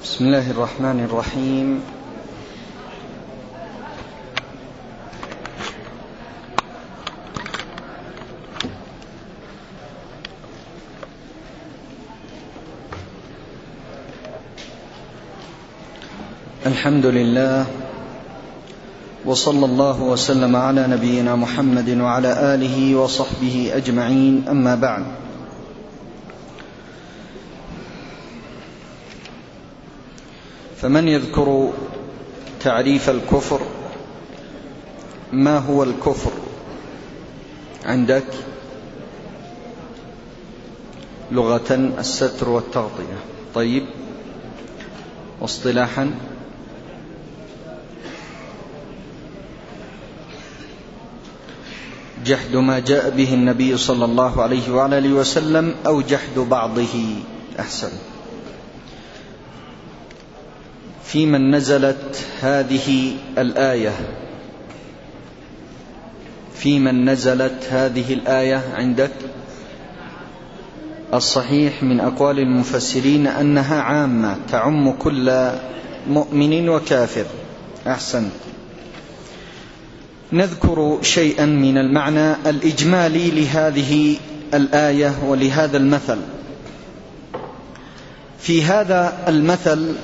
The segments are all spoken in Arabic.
بسم الله الرحمن الرحيم. الحمد لله وصلى الله وسلم على نبينا محمد وعلى اله وصحبه اجمعين اما بعد فمن يذكر تعريف الكفر؟ ما هو الكفر عندك؟ لغة الستر والتغطية. طيب. واصطلاحا. جحد ما جاء به النبي صلى الله عليه وعلى آله وسلم أو جحد بعضه. أحسن. في من نزلت هذه الآية. في من نزلت هذه الآية عندك. الصحيح من أقوال المفسرين أنها عامة تعم كل مؤمن وكافر. احسنت نذكر شيئا من المعنى الإجمالي لهذه الآية ولهذا المثل. في هذا المثل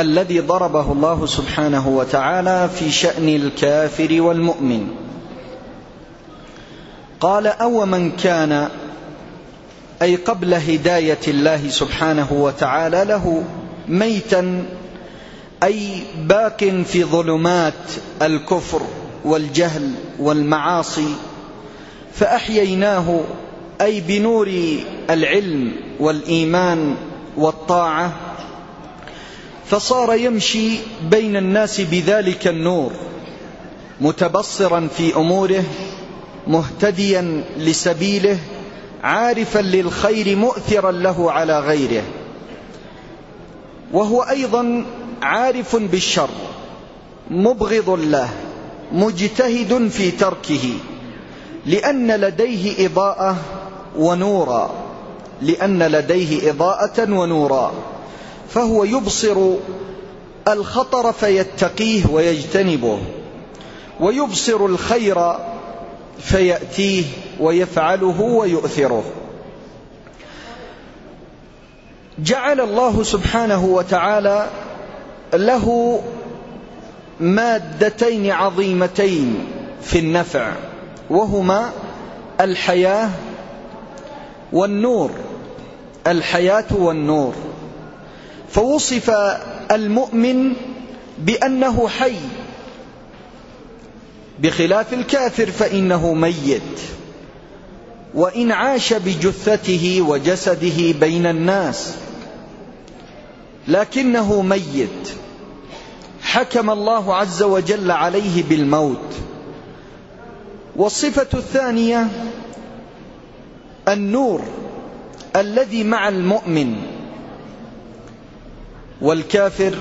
الذي ضربه الله سبحانه وتعالى في شأن الكافر والمؤمن. قال أو من كان أي قبل هداية الله سبحانه وتعالى له ميتا أي باق في ظلمات الكفر والجهل والمعاصي فأحييناه أي بنور العلم والإيمان والطاعة فصار يمشي بين الناس بذلك النور متبصرا في أموره مهتديا لسبيله عارفا للخير مؤثرا له على غيره. وهو أيضا عارف بالشر مبغض له مجتهد في تركه لأن لديه إضاءة ونورا لأن لديه إضاءة ونورا. فهو يبصر الخطر فيتقيه ويجتنبه ويبصر الخير فيأتيه ويفعله ويؤثره. جعل الله سبحانه وتعالى له مادتين عظيمتين في النفع وهما الحياة والنور. الحياة والنور. فوصف المؤمن بأنه حي. بخلاف الكافر فإنه ميت. وإن عاش بجثته وجسده بين الناس لكنه ميت. حكم الله عز وجل عليه بالموت. والصفة الثانية النور الذي مع المؤمن. والكافر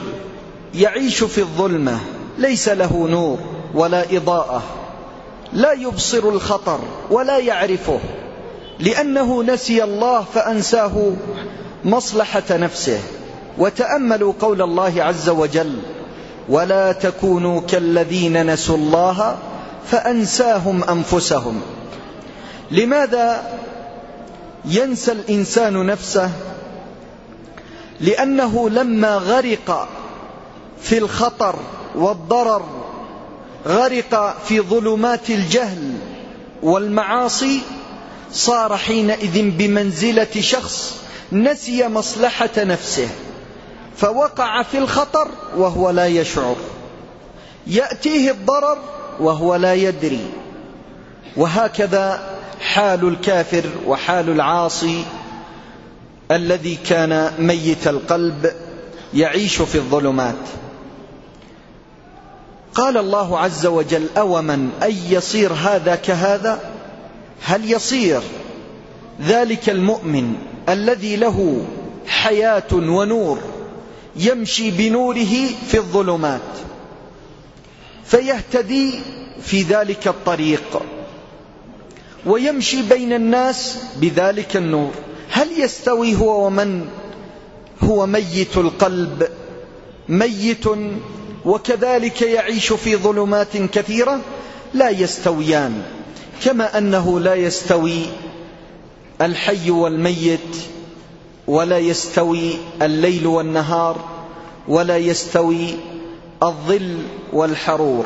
يعيش في الظلمة ليس له نور ولا إضاءة لا يبصر الخطر ولا يعرفه لأنه نسي الله فأنساه مصلحة نفسه وتأملوا قول الله عز وجل ولا تكونوا كالذين نسوا الله فأنساهم أنفسهم لماذا ينسى الإنسان نفسه؟ لأنه لما غرق في الخطر والضرر غرق في ظلمات الجهل والمعاصي صار حينئذ بمنزلة شخص نسي مصلحة نفسه فوقع في الخطر وهو لا يشعر. يأتيه الضرر وهو لا يدري. وهكذا حال الكافر وحال العاصي الذي كان ميت القلب يعيش في الظلمات. قال الله عز وجل أومن أن يصير هذا كهذا؟ هل يصير؟ ذلك المؤمن الذي له حياة ونور يمشي بنوره في الظلمات فيهتدي في ذلك الطريق ويمشي بين الناس بذلك النور. هل يستوي هو ومن؟ هو ميت القلب ميت وكذلك يعيش في ظلمات كثيرة لا يستويان كما أنه لا يستوي الحي والميت ولا يستوي الليل والنهار ولا يستوي الظل والحرور.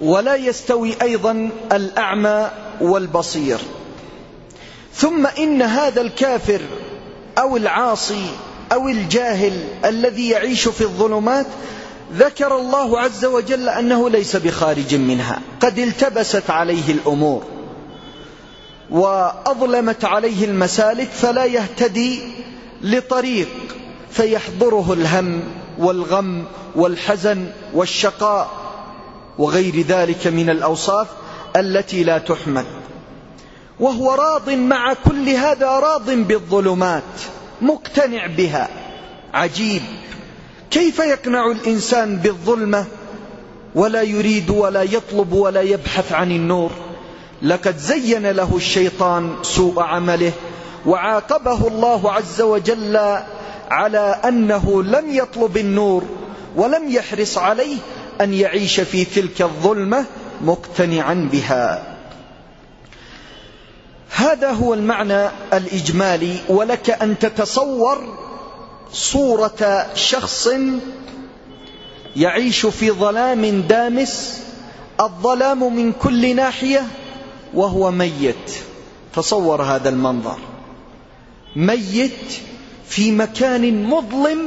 ولا يستوي أيضا الأعمى والبصير. ثم إن هذا الكافر أو العاصي أو الجاهل الذي يعيش في الظلمات ذكر الله عز وجل أنه ليس بخارج منها. قد التبست عليه الأمور وأظلمت عليه المسالك فلا يهتدي لطريق فيحضره الهم والغم والحزن والشقاء وغير ذلك من الأوصاف التي لا تحمد. وهو راض مع كل هذا راض بالظلمات مقتنع بها. عجيب. كيف يقنع الإنسان بالظلمة؟ ولا يريد ولا يطلب ولا يبحث عن النور. لقد زين له الشيطان سوء عمله وعاقبه الله عز وجل على أنه لم يطلب النور ولم يحرص عليه أن يعيش في تلك الظلمة مقتنعا بها. هذا هو المعنى الإجمالي ولك أن تتصور صورة شخص يعيش في ظلام دامس الظلام من كل ناحية وهو ميت. تصور هذا المنظر. ميت في مكان مظلم.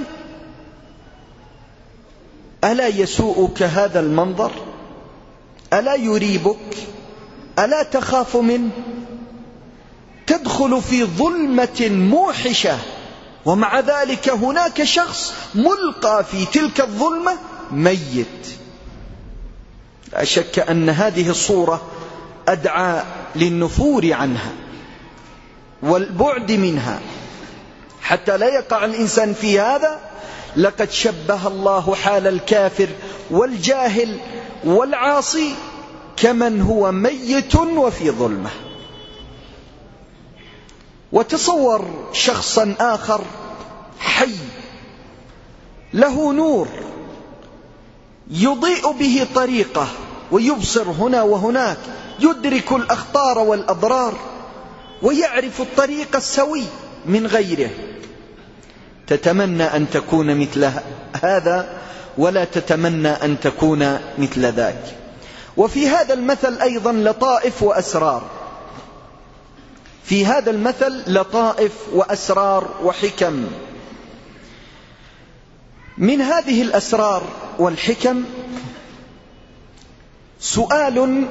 ألا يسوءك هذا المنظر؟ ألا يريبك؟ ألا تخاف منه؟ تدخل في ظلمة موحشة. ومع ذلك هناك شخص ملقى في تلك الظلمة ميت. لا شك أن هذه الصورة أدعى للنفور عنها والبعد منها. حتى لا يقع الإنسان في هذا لقد شبه الله حال الكافر والجاهل والعاصي كمن هو ميت وفي ظلمة. وتصور شخصا آخر حي له نور يضيء به طريقه ويبصر هنا وهناك يدرك الأخطار والأضرار ويعرف الطريق السوي من غيره. تتمنى أن تكون مثل هذا ولا تتمنى أن تكون مثل ذاك. وفي هذا المثل أيضا لطائف وأسرار. في هذا المثل لطائف وأسرار وحكم. من هذه الأسرار والحكم سؤال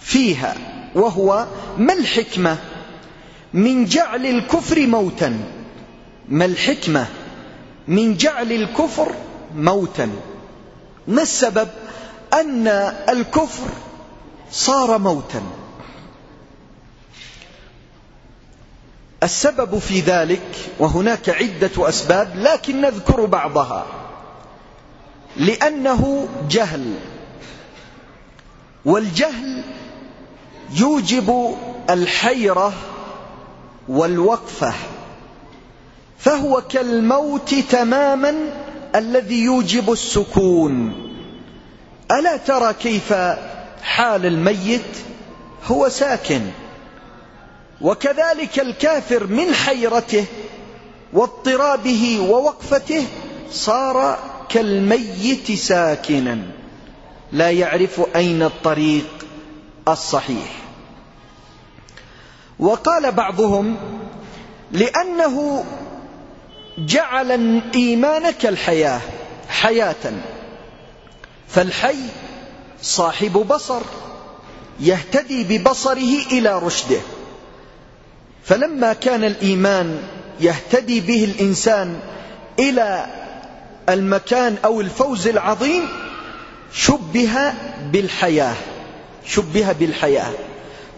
فيها وهو ما الحكمة؟ من جعل الكفر موتا. ما الحكمة؟ من جعل الكفر موتا. ما السبب؟ أن الكفر صار موتا. السبب في ذلك وهناك عدة أسباب لكن نذكر بعضها. لأنه جهل. والجهل يوجب الحيرة والوقفة. فهو كالموت تماما الذي يوجب السكون. ألا ترى كيف حال الميت هو ساكن. وكذلك الكافر من حيرته واضطرابه ووقفته صار كالميت ساكنا. لا يعرف أين الطريق الصحيح. وقال بعضهم لأنه جعل الإيمان كالحياة حياة. فالحي صاحب بصر يهتدي ببصره إلى رشده. فلما كان الإيمان يهتدي به الإنسان إلى المكان أو الفوز العظيم شبه بالحياة شبه بالحياة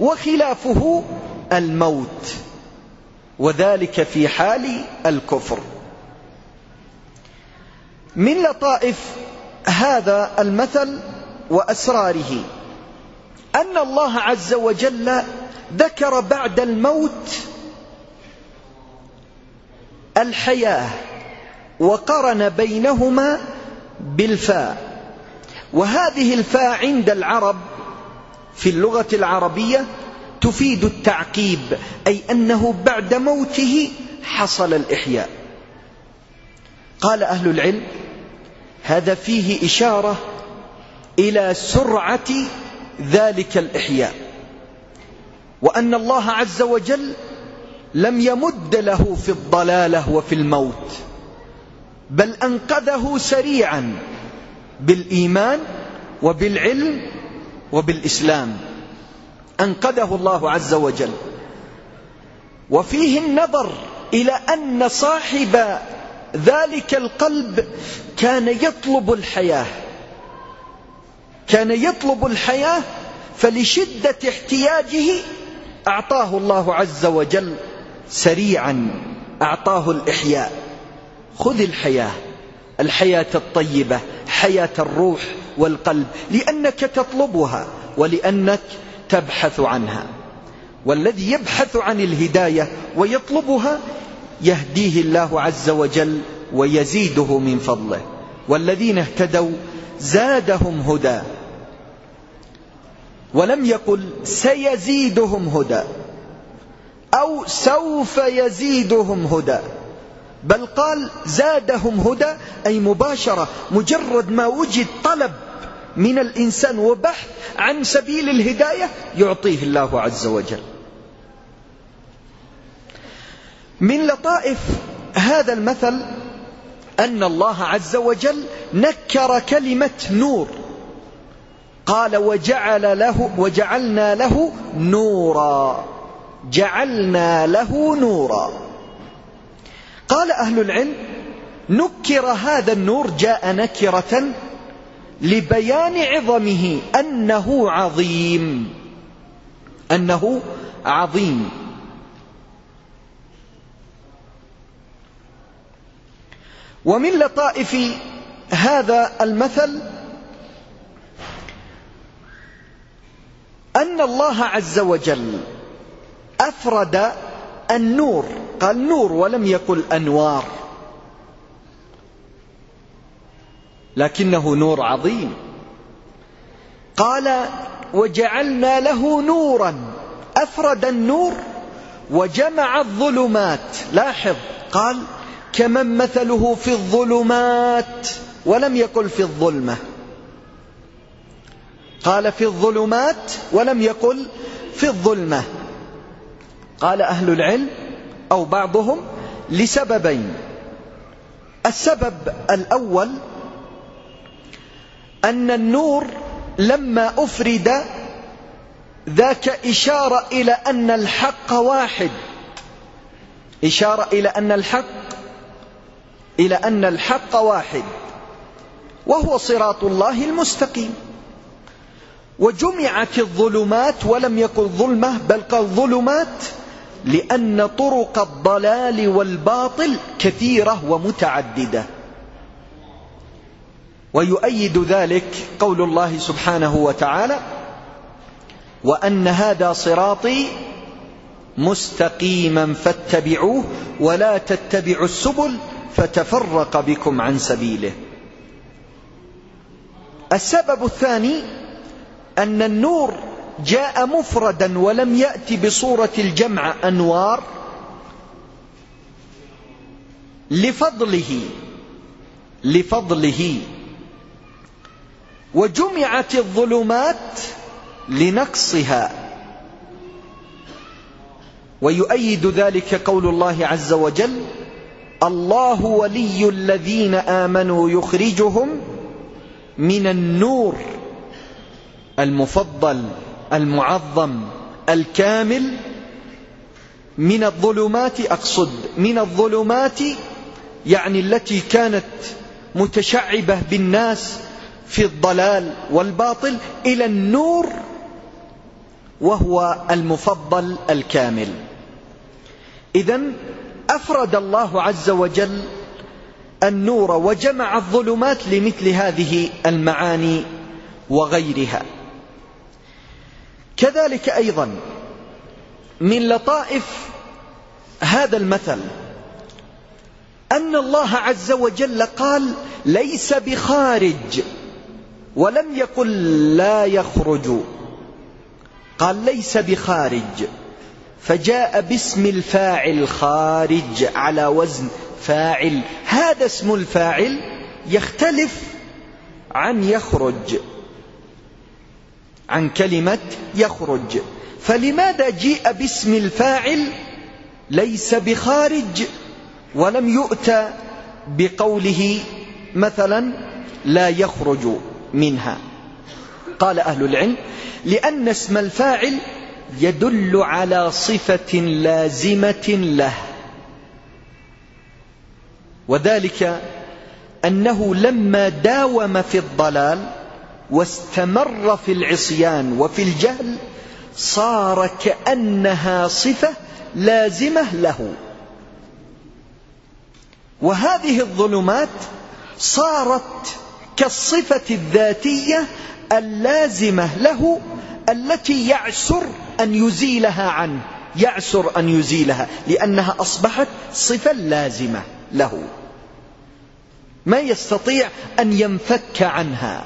وخلافه الموت وذلك في حال الكفر. من لطائف هذا المثل وأسراره. أن الله عز وجل ذكر بعد الموت الحياة وقرن بينهما بالفاء. وهذه الفاء عند العرب في اللغة العربية تفيد التعقيب أي أنه بعد موته حصل الإحياء. قال أهل العلم هذا فيه إشارة إلى سرعة ذلك الإحياء. وأن الله عز وجل لم يمد له في الضلالة وفي الموت بل أنقذه سريعا بالإيمان وبالعلم وبالإسلام. أنقذه الله عز وجل. وفيه النظر إلى أن صاحب ذلك القلب كان يطلب الحياة. كان يطلب الحياة فلشدة احتياجه أعطاه الله عز وجل سريعا أعطاه الإحياء. خذ الحياة الحياة الطيبة حياة الروح والقلب لأنك تطلبها ولأنك تبحث عنها. والذي يبحث عن الهداية ويطلبها يهديه الله عز وجل ويزيده من فضله. والذين اهتدوا زادهم هدى. ولم يقل سيزيدهم هدى أو سوف يزيدهم هدى بل قال زادهم هدى أي مباشرة مجرد ما وجد طلب من الإنسان وبحث عن سبيل الهداية يعطيه الله عز وجل. من لطائف هذا المثل أن الله عز وجل نكر كلمة نور. قال وجعل له وجعلنا له نورا. جعلنا له نورا. قال أهل العلم نكر هذا النور جاء نكرة لبيان عظمه أنه عظيم. أنه عظيم. ومن لطائف هذا المثل أن الله عز وجل أفرد النور. قال نور ولم يقل أنوار. لكنه نور عظيم. قال وجعلنا له نورا. أفرد النور وجمع الظلمات. لاحظ. قال كمن مثله في الظلمات ولم يقل في الظلمة. قال في الظلمات ولم يقل في الظلمة. قال أهل العلم أو بعضهم لسببين. السبب الأول أن النور لما أفرد ذاك إشارة إلى أن الحق واحد. إشارة إلى أن الحق إلى أن الحق واحد. وهو صراط الله المستقيم. وجمعت الظلمات ولم يقل ظلمة بل قال ظلمات لأن طرق الضلال والباطل كثيرة ومتعددة. ويؤيد ذلك قول الله سبحانه وتعالى وأن هذا صراطي مستقيما فاتبعوه ولا تتبعوا السبل فتفرق بكم عن سبيله. السبب الثاني أن النور جاء مفردا ولم يأتي بصورة الجمع أنوار لفضله لفضله. وجمعت الظلمات لنقصها. ويؤيد ذلك قول الله عز وجل الله ولي الذين آمنوا يخرجهم من النور. المفضل المعظم الكامل من الظلمات أقصد من الظلمات يعني التي كانت متشعبة بالناس في الضلال والباطل إلى النور وهو المفضل الكامل. إذا أفرد الله عز وجل النور وجمع الظلمات لمثل هذه المعاني وغيرها. كذلك أيضا من لطائف هذا المثل أن الله عز وجل قال ليس بخارج ولم يقل لا يخرج. قال ليس بخارج. فجاء باسم الفاعل خارج على وزن فاعل. هذا اسم الفاعل يختلف عن يخرج. عن كلمة يخرج. فلماذا جيء باسم الفاعل ليس بخارج ولم يؤتى بقوله مثلا لا يخرج منها؟ قال أهل العلم لأن اسم الفاعل يدل على صفة لازمة له. وذلك أنه لما داوم في الضلال واستمر في العصيان وفي الجهل صار كأنها صفة لازمة له. وهذه الظلمات صارت كالصفة الذاتية اللازمة له التي يعسر أن يزيلها عنه. يعسر أن يزيلها لأنها أصبحت صفة لازمة له. ما يستطيع أن ينفك عنها.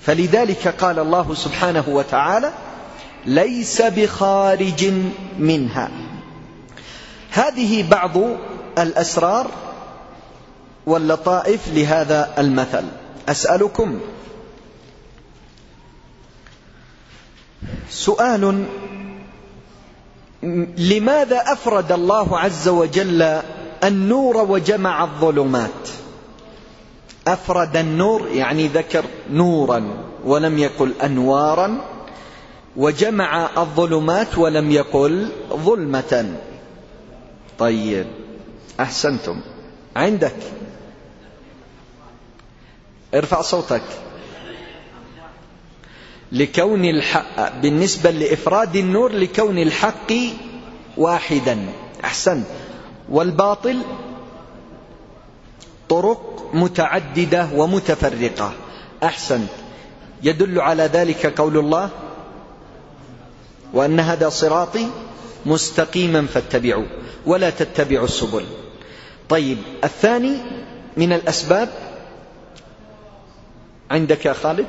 فلذلك قال الله سبحانه وتعالى ليس بخارج منها. هذه بعض الأسرار واللطائف لهذا المثل. أسألكم. سؤال لماذا أفرد الله عز وجل النور وجمع الظلمات؟ أفرد النور يعني ذكر نورا ولم يقل أنوارا وجمع الظلمات ولم يقل ظلمة. طيب أحسنتم. عندك. ارفع صوتك. لكون الحق بالنسبة لإفراد النور لكون الحق واحدا. أحسن والباطل طرق متعددة ومتفرقة. أحسن. يدل على ذلك قول الله وأن هذا صراطي مستقيما فاتبعوا ولا تتبعوا السبل. طيب الثاني من الأسباب عندك يا خالد؟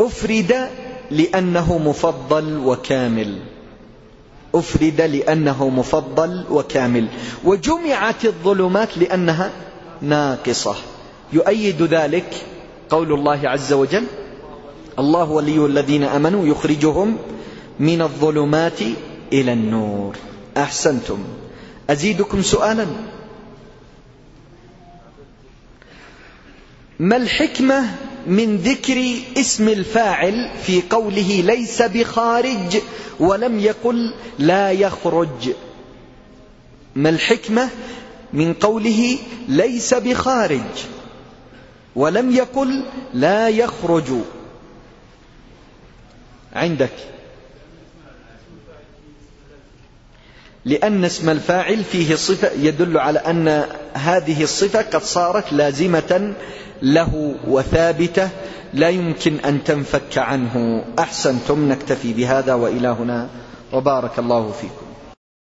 أفرد لأنه مفضل وكامل. أفرد لأنه مفضل وكامل. وجمعت الظلمات لأنها ناقصة. يؤيد ذلك قول الله عز وجل الله ولي الذين آمنوا يخرجهم من الظلمات إلى النور. أحسنتم. أزيدكم سؤالا؟ ما الحكمة من ذكر اسم الفاعل في قوله ليس بخارج ولم يقل لا يخرج. ما الحكمة من قوله ليس بخارج ولم يقل لا يخرج؟ عندك. لأن اسم الفاعل فيه صفة يدل على أن هذه الصفة قد صارت لازمة له وثابتة لا يمكن أن تنفك عنه. أحسنتم نكتفي بهذا وإلى هنا. وبارك الله فيكم.